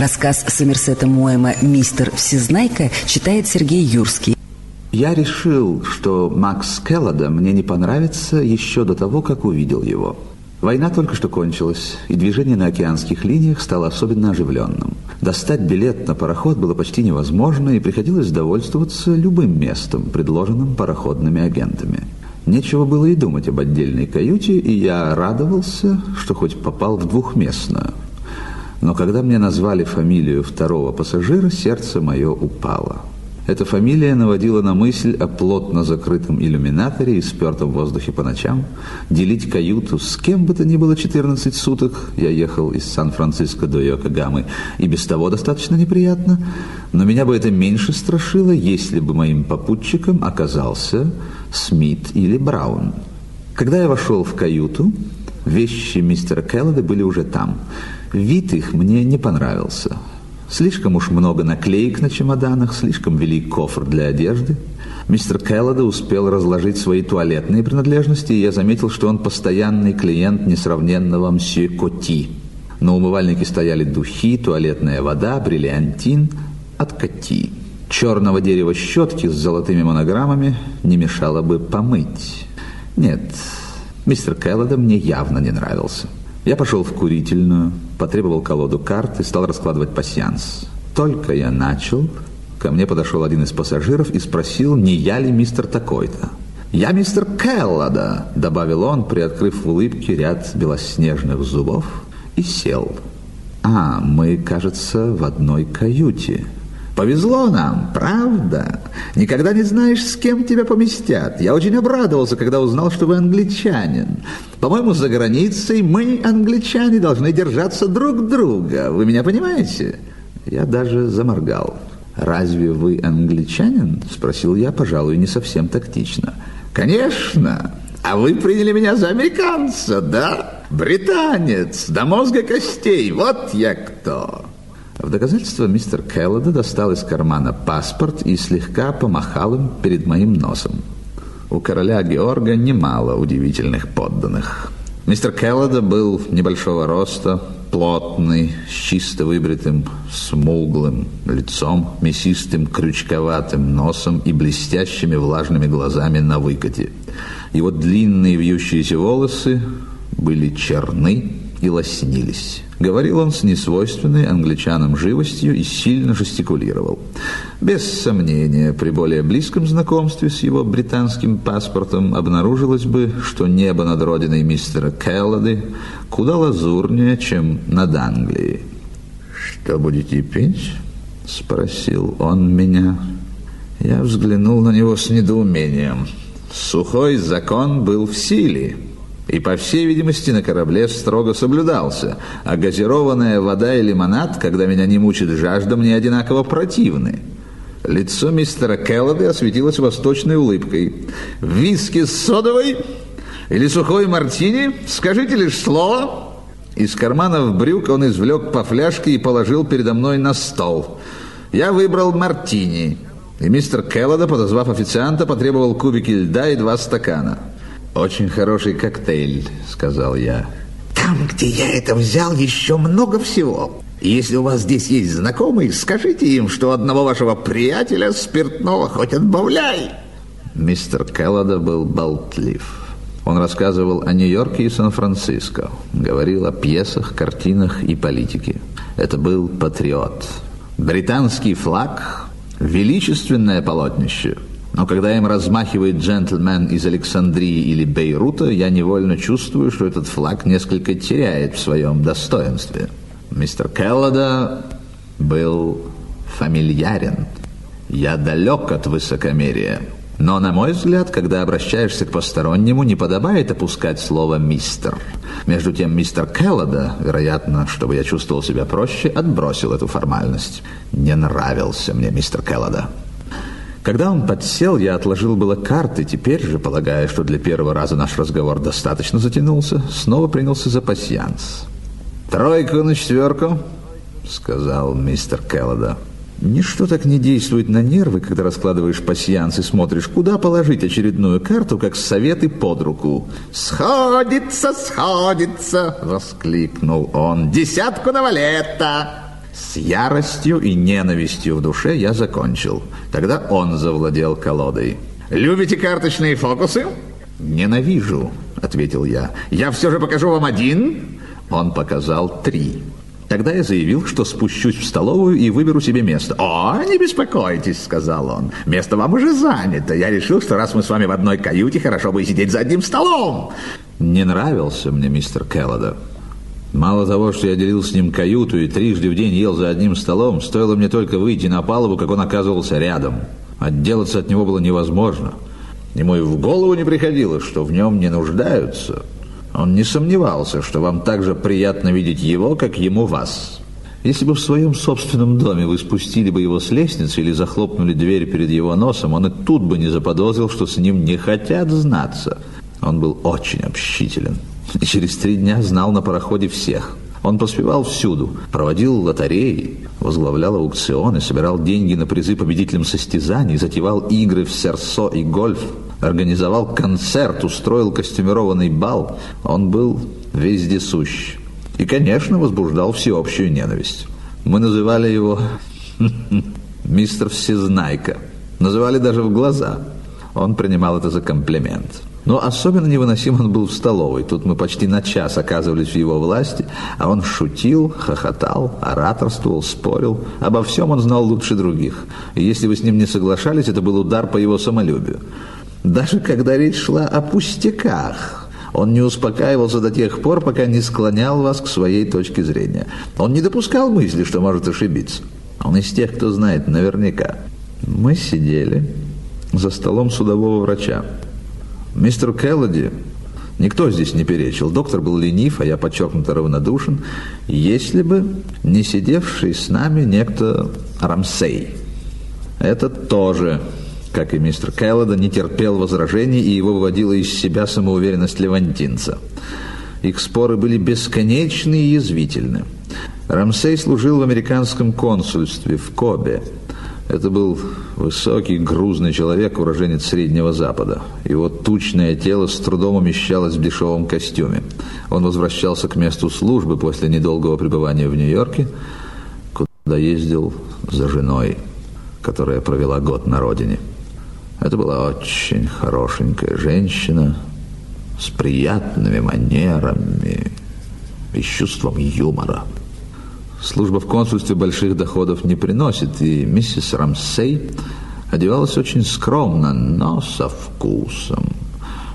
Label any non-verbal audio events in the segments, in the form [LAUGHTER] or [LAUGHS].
Рассказ Сомерсета Моэма «Мистер Всезнайка» читает Сергей Юрский. Я решил, что Макс Келлода мне не понравится еще до того, как увидел его. Война только что кончилась, и движение на океанских линиях стало особенно оживленным. Достать билет на пароход было почти невозможно, и приходилось довольствоваться любым местом, предложенным пароходными агентами. Нечего было и думать об отдельной каюте, и я радовался, что хоть попал в двухместную. Но когда мне назвали фамилию второго пассажира, сердце мое упало. Эта фамилия наводила на мысль о плотно закрытом иллюминаторе и спертом воздухе по ночам. Делить каюту с кем бы то ни было 14 суток, я ехал из Сан-Франциско до Йокогамы, и без того достаточно неприятно, но меня бы это меньше страшило, если бы моим попутчиком оказался Смит или Браун. Когда я вошел в каюту, вещи мистера Келлода были уже там. Вид их мне не понравился. Слишком уж много наклеек на чемоданах, слишком велик кофр для одежды. Мистер Келлода успел разложить свои туалетные принадлежности, и я заметил, что он постоянный клиент несравненного мсье Коти. На умывальнике стояли духи, туалетная вода, бриллиантин от Коти. Черного дерева щетки с золотыми монограммами не мешало бы помыть. Нет, мистер Келлода мне явно не нравился. Я пошел в курительную, потребовал колоду карт и стал раскладывать пасьянс. Только я начал, ко мне подошел один из пассажиров и спросил, не я ли мистер такой-то. «Я мистер Келлода», — добавил он, приоткрыв в улыбке ряд белоснежных зубов, и сел. «А, мы, кажется, в одной каюте». Повезло нам, правда? Никогда не знаешь, с кем тебя поместят. Я очень обрадовался, когда узнал, что вы англичанин. По-моему, за границей мы, англичане, должны держаться друг друга. Вы меня понимаете? Я даже заморгал. «Разве вы англичанин?» – спросил я, пожалуй, не совсем тактично. «Конечно! А вы приняли меня за американца, да? Британец, до мозга костей, вот я кто!» В доказательство мистер Келлода достал из кармана паспорт и слегка помахал им перед моим носом. У короля Георга немало удивительных подданных. Мистер Келлода был небольшого роста, плотный, с чисто выбритым, смуглым лицом, мясистым, крючковатым носом и блестящими влажными глазами на выкате. Его длинные вьющиеся волосы были черны и лоснились. Говорил он с несвойственной англичанам живостью и сильно жестикулировал. Без сомнения, при более близком знакомстве с его британским паспортом обнаружилось бы, что небо над родиной мистера Келлоды куда лазурнее, чем над Англией. «Что будете пить?» — спросил он меня. Я взглянул на него с недоумением. Сухой закон был в силе — и, по всей видимости, на корабле строго соблюдался, а газированная вода и лимонад, когда меня не мучит жажда, мне одинаково противны. Лицо мистера Келлоды осветилось восточной улыбкой. «Виски с содовой или сухой мартини? Скажите лишь слово!» Из карманов брюк он извлек по фляжке и положил передо мной на стол. Я выбрал мартини, и мистер Келлода, подозвав официанта, потребовал кубики льда и два стакана. «Очень хороший коктейль», — сказал я. «Там, где я это взял, еще много всего. Если у вас здесь есть знакомые, скажите им, что одного вашего приятеля спиртного хоть отбавляй». Мистер Келлода был болтлив. Он рассказывал о Нью-Йорке и Сан-Франциско, говорил о пьесах, картинах и политике. Это был патриот. Британский флаг – величественное полотнище – но когда им размахивает джентльмен из Александрии или Бейрута, я невольно чувствую, что этот флаг несколько теряет в своем достоинстве. Мистер Келлода был фамильярен. Я далек от высокомерия. Но, на мой взгляд, когда обращаешься к постороннему, не подобает опускать слово «мистер». Между тем, мистер Келада, вероятно, чтобы я чувствовал себя проще, отбросил эту формальность. Не нравился мне мистер Келада. Когда он подсел, я отложил было карты, теперь же, полагая, что для первого раза наш разговор достаточно затянулся, снова принялся за пасьянс. «Тройку на четверку», — сказал мистер Келада. Ничто так не действует на нервы, когда раскладываешь пасьянс и смотришь, куда положить очередную карту, как советы под руку. «Сходится, сходится!» — воскликнул он. «Десятку на валета!» С яростью и ненавистью в душе я закончил. Тогда он завладел колодой. «Любите карточные фокусы?» «Ненавижу», — ответил я. «Я все же покажу вам один». Он показал три. Тогда я заявил, что спущусь в столовую и выберу себе место. «О, не беспокойтесь», — сказал он. «Место вам уже занято. Я решил, что раз мы с вами в одной каюте, хорошо бы сидеть за одним столом». Не нравился мне мистер Келлода. Мало того, что я делил с ним каюту и трижды в день ел за одним столом, стоило мне только выйти на палубу, как он оказывался рядом. Отделаться от него было невозможно. Ему и в голову не приходило, что в нем не нуждаются. Он не сомневался, что вам так же приятно видеть его, как ему вас. Если бы в своем собственном доме вы спустили бы его с лестницы или захлопнули дверь перед его носом, он и тут бы не заподозрил, что с ним не хотят знаться. Он был очень общителен и через три дня знал на пароходе всех. Он поспевал всюду, проводил лотереи, возглавлял аукционы, собирал деньги на призы победителям состязаний, затевал игры в серсо и гольф, организовал концерт, устроил костюмированный бал. Он был вездесущ. И, конечно, возбуждал всеобщую ненависть. Мы называли его [LAUGHS] мистер Всезнайка. Называли даже в глаза. Он принимал это за комплимент. Но особенно невыносим он был в столовой. Тут мы почти на час оказывались в его власти, а он шутил, хохотал, ораторствовал, спорил. Обо всем он знал лучше других. И если вы с ним не соглашались, это был удар по его самолюбию. Даже когда речь шла о пустяках, он не успокаивался до тех пор, пока не склонял вас к своей точке зрения. Он не допускал мысли, что может ошибиться. Он из тех, кто знает наверняка. Мы сидели за столом судового врача. Мистеру Келлоди никто здесь не перечил. Доктор был ленив, а я подчеркнуто равнодушен. Если бы не сидевший с нами некто Рамсей. Этот тоже, как и мистер Келлода, не терпел возражений, и его выводила из себя самоуверенность левантинца. Их споры были бесконечны и язвительны. Рамсей служил в американском консульстве в Кобе – это был высокий, грузный человек, уроженец Среднего Запада. Его тучное тело с трудом умещалось в дешевом костюме. Он возвращался к месту службы после недолгого пребывания в Нью-Йорке, куда ездил за женой, которая провела год на родине. Это была очень хорошенькая женщина с приятными манерами и чувством юмора. Служба в консульстве больших доходов не приносит, и миссис Рамсей одевалась очень скромно, но со вкусом.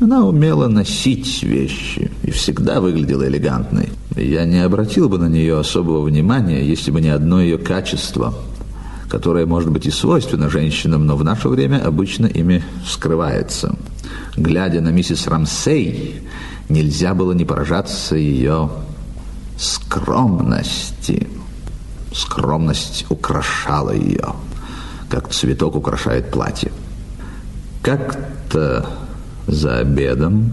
Она умела носить вещи и всегда выглядела элегантной. Я не обратил бы на нее особого внимания, если бы не одно ее качество, которое может быть и свойственно женщинам, но в наше время обычно ими скрывается. Глядя на миссис Рамсей, нельзя было не поражаться ее скромности. Скромность украшала ее, как цветок украшает платье. Как-то за обедом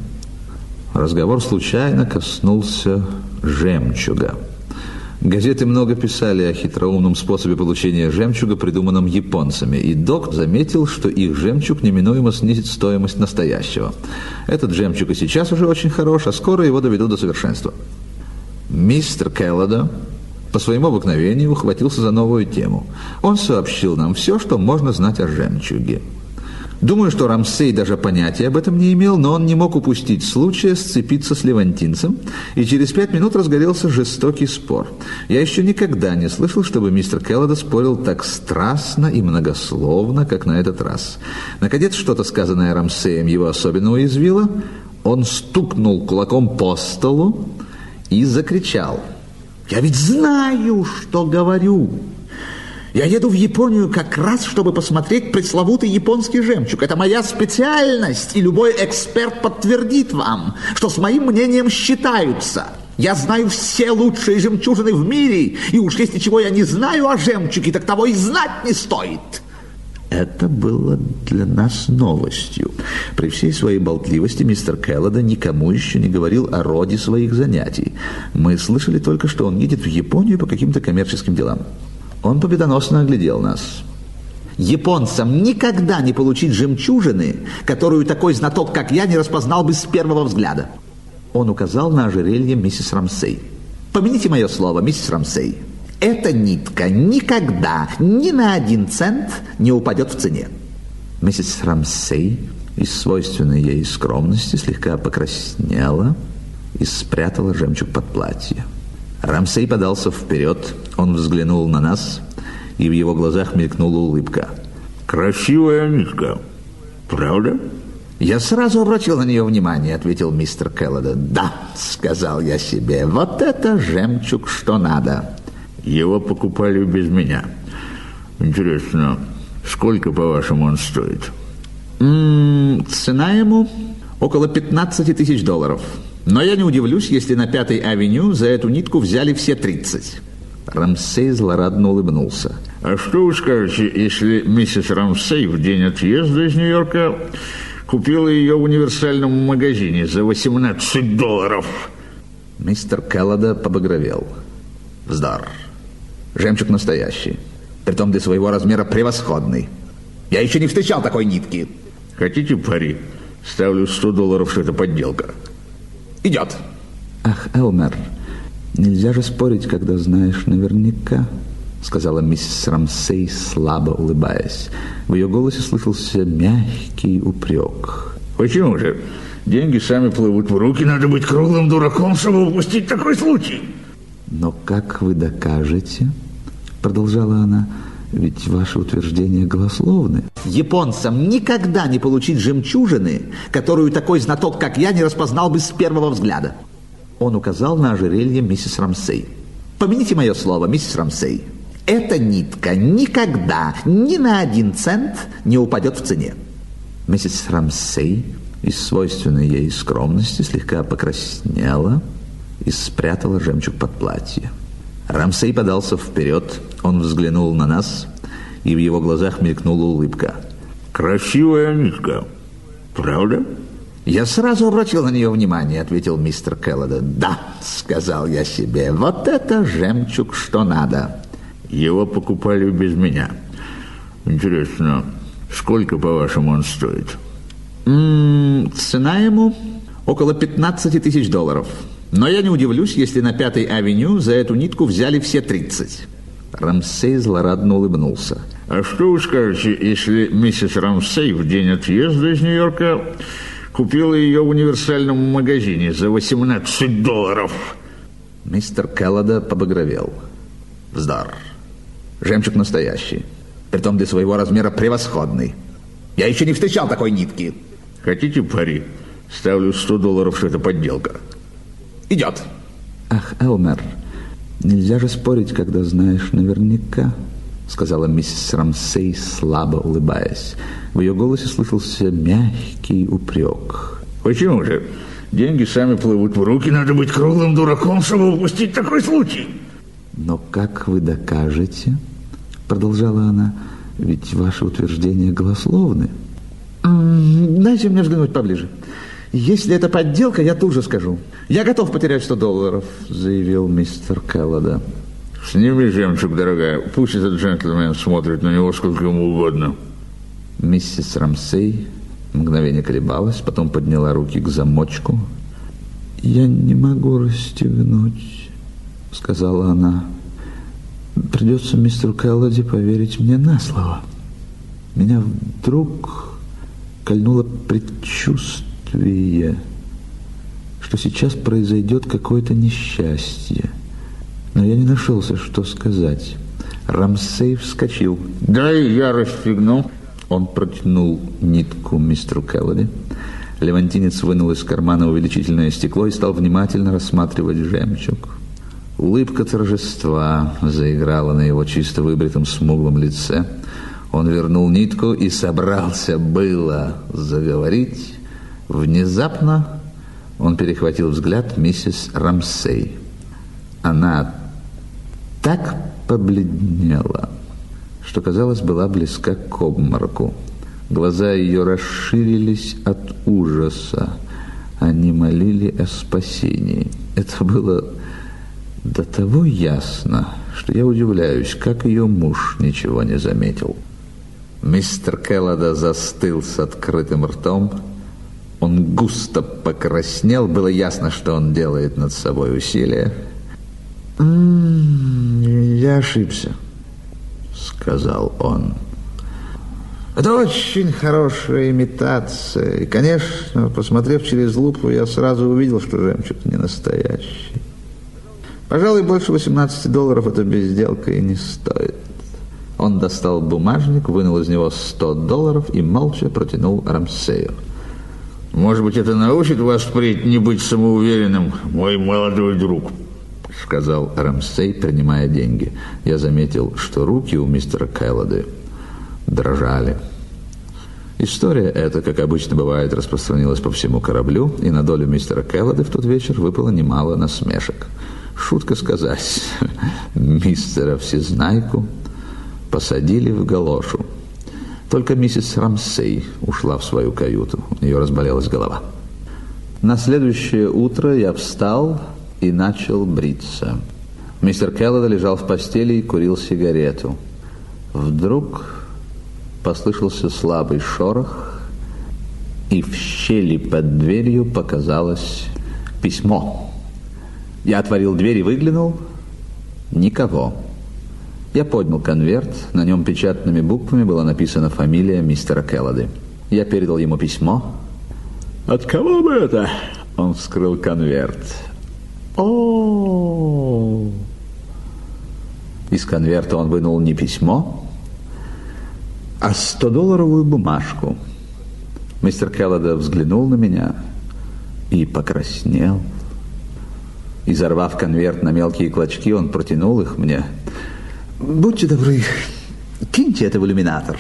разговор случайно коснулся жемчуга. Газеты много писали о хитроумном способе получения жемчуга, придуманном японцами, и док заметил, что их жемчуг неминуемо снизит стоимость настоящего. Этот жемчуг и сейчас уже очень хорош, а скоро его доведут до совершенства. Мистер Келлода по своему обыкновению ухватился за новую тему. Он сообщил нам все, что можно знать о жемчуге. Думаю, что Рамсей даже понятия об этом не имел, но он не мог упустить случая сцепиться с левантинцем, и через пять минут разгорелся жестокий спор. Я еще никогда не слышал, чтобы мистер Келлода спорил так страстно и многословно, как на этот раз. Наконец, что-то сказанное Рамсеем его особенно уязвило. Он стукнул кулаком по столу, и закричал. «Я ведь знаю, что говорю!» Я еду в Японию как раз, чтобы посмотреть пресловутый японский жемчуг. Это моя специальность, и любой эксперт подтвердит вам, что с моим мнением считаются. Я знаю все лучшие жемчужины в мире, и уж если чего я не знаю о жемчуге, так того и знать не стоит. Это было для нас новостью. При всей своей болтливости мистер Келлода никому еще не говорил о роде своих занятий. Мы слышали только, что он едет в Японию по каким-то коммерческим делам. Он победоносно оглядел нас. Японцам никогда не получить жемчужины, которую такой знаток, как я, не распознал бы с первого взгляда. Он указал на ожерелье миссис Рамсей. «Помяните мое слово, миссис Рамсей. Эта нитка никогда ни на один цент не упадет в цене. Миссис Рамсей из свойственной ей скромности слегка покраснела и спрятала жемчуг под платье. Рамсей подался вперед, он взглянул на нас, и в его глазах мелькнула улыбка. «Красивая нитка, правда?» «Я сразу обратил на нее внимание», — ответил мистер Келлода. «Да», — сказал я себе, — «вот это жемчуг, что надо». «Его покупали без меня. Интересно, сколько, по-вашему, он стоит?» М -м, «Цена ему около 15 тысяч долларов. Но я не удивлюсь, если на Пятой авеню за эту нитку взяли все 30». Рамсей злорадно улыбнулся. «А что вы скажете, если миссис Рамсей в день отъезда из Нью-Йорка Купила ее в универсальном магазине за 18 долларов. Мистер Келлода побагровел. Вздор. Жемчуг настоящий. Притом для своего размера превосходный. Я еще не встречал такой нитки. Хотите пари? Ставлю 100 долларов, что это подделка. Идет. Ах, Элмер, нельзя же спорить, когда знаешь наверняка сказала миссис Рамсей, слабо улыбаясь. В ее голосе слышался мягкий упрек. «Почему же? Деньги сами плывут в руки, надо быть круглым дураком, чтобы упустить такой случай». «Но как вы докажете?» Продолжала она. Ведь ваши утверждения голословны. Японцам никогда не получить жемчужины, которую такой знаток, как я, не распознал бы с первого взгляда. Он указал на ожерелье миссис Рамсей. Помяните мое слово, миссис Рамсей. Эта нитка никогда ни на один цент не упадет в цене. Миссис Рамсей из свойственной ей скромности слегка покраснела и спрятала жемчуг под платье. Рамсей подался вперед, он взглянул на нас, и в его глазах мелькнула улыбка. «Красивая нитка, правда?» «Я сразу обратил на нее внимание», — ответил мистер Келлода. «Да», — сказал я себе, — «вот это жемчуг, что надо». Его покупали без меня. Интересно, сколько, по-вашему, он стоит? М -м, цена ему около 15 тысяч долларов. Но я не удивлюсь, если на Пятой авеню за эту нитку взяли все 30. Рамсей злорадно улыбнулся. А что вы скажете, если миссис Рамсей в день отъезда из Нью-Йорка купила ее в универсальном магазине за 18 долларов? Мистер Келлода побагровел. Вздор. Жемчуг настоящий. Притом для своего размера превосходный. Я еще не встречал такой нитки. Хотите пари? Ставлю 100 долларов, что это подделка. Идет. Ах, Элмер, нельзя же спорить, когда знаешь наверняка, сказала миссис Рамсей, слабо улыбаясь. В ее голосе слышался мягкий упрек. Почему же? Деньги сами плывут в руки, надо быть круглым дураком, чтобы упустить такой случай. Но как вы докажете, продолжала она, ведь ваши утверждения голословны. Дайте мне взглянуть поближе. Если это подделка, я тут же скажу. Я готов потерять 100 долларов, заявил мистер Келлода. Сними жемчуг, дорогая. Пусть этот джентльмен смотрит на него сколько ему угодно. Миссис Рамсей мгновение колебалась, потом подняла руки к замочку. «Я не могу расстегнуть», — сказала она. Придется мистеру Келлоди поверить мне на слово. Меня вдруг кольнуло предчувствие, что сейчас произойдет какое-то несчастье. Но я не нашелся, что сказать. Рамсей вскочил. «Дай я расстегну». Он протянул нитку мистеру Келлоди. Левантинец вынул из кармана увеличительное стекло и стал внимательно рассматривать жемчуг. Улыбка торжества заиграла на его чисто выбритом смуглом лице. Он вернул нитку и собрался было заговорить. Внезапно он перехватил взгляд миссис Рамсей. Она так побледнела, что, казалось, была близка к обмороку. Глаза ее расширились от ужаса. Они молили о спасении. Это было до того ясно, что я удивляюсь, как ее муж ничего не заметил. Мистер Келлода застыл с открытым ртом. Он густо покраснел. Было ясно, что он делает над собой усилия. «М-м-м, Я ошибся, сказал он. Это очень хорошая имитация. И, конечно, посмотрев через лупу, я сразу увидел, что жемчуг не настоящий. Пожалуй, больше 18 долларов эта безделка и не стоит. Он достал бумажник, вынул из него 100 долларов и молча протянул Рамсею. «Может быть, это научит вас впредь не быть самоуверенным, мой молодой друг?» сказал Рамсей, принимая деньги. Я заметил, что руки у мистера Кэллоды дрожали. История эта, как обычно бывает, распространилась по всему кораблю, и на долю мистера Кэллоды в тот вечер выпало немало насмешек. Шутка сказать, [LAUGHS] мистера Всезнайку посадили в галошу. Только миссис Рамсей ушла в свою каюту. У нее разболелась голова. На следующее утро я встал и начал бриться. Мистер Келлода лежал в постели и курил сигарету. Вдруг послышался слабый шорох, и в щели под дверью показалось письмо. Я отворил дверь и выглянул. Никого. Я поднял конверт, на нем печатными буквами была написана фамилия мистера Келлоды. Я передал ему письмо. «От кого бы это?» Он вскрыл конверт. о Из конверта он вынул не письмо, а 100-долларовую бумажку. Мистер Келлода взглянул на меня и покраснел. Изорвав конверт на мелкие клочки, он протянул их мне – Будьте добры, киньте это в иллюминатор.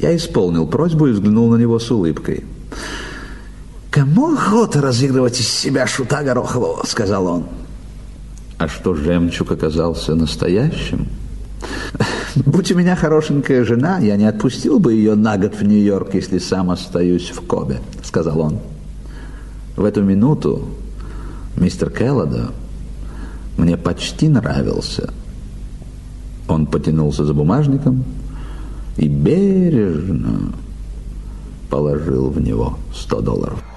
Я исполнил просьбу и взглянул на него с улыбкой. «Кому охота разыгрывать из себя шута Горохового?» — сказал он. «А что, жемчуг оказался настоящим?» «Будь у меня хорошенькая жена, я не отпустил бы ее на год в Нью-Йорк, если сам остаюсь в Кобе», — сказал он. В эту минуту мистер Келлода мне почти нравился — он потянулся за бумажником и бережно положил в него 100 долларов.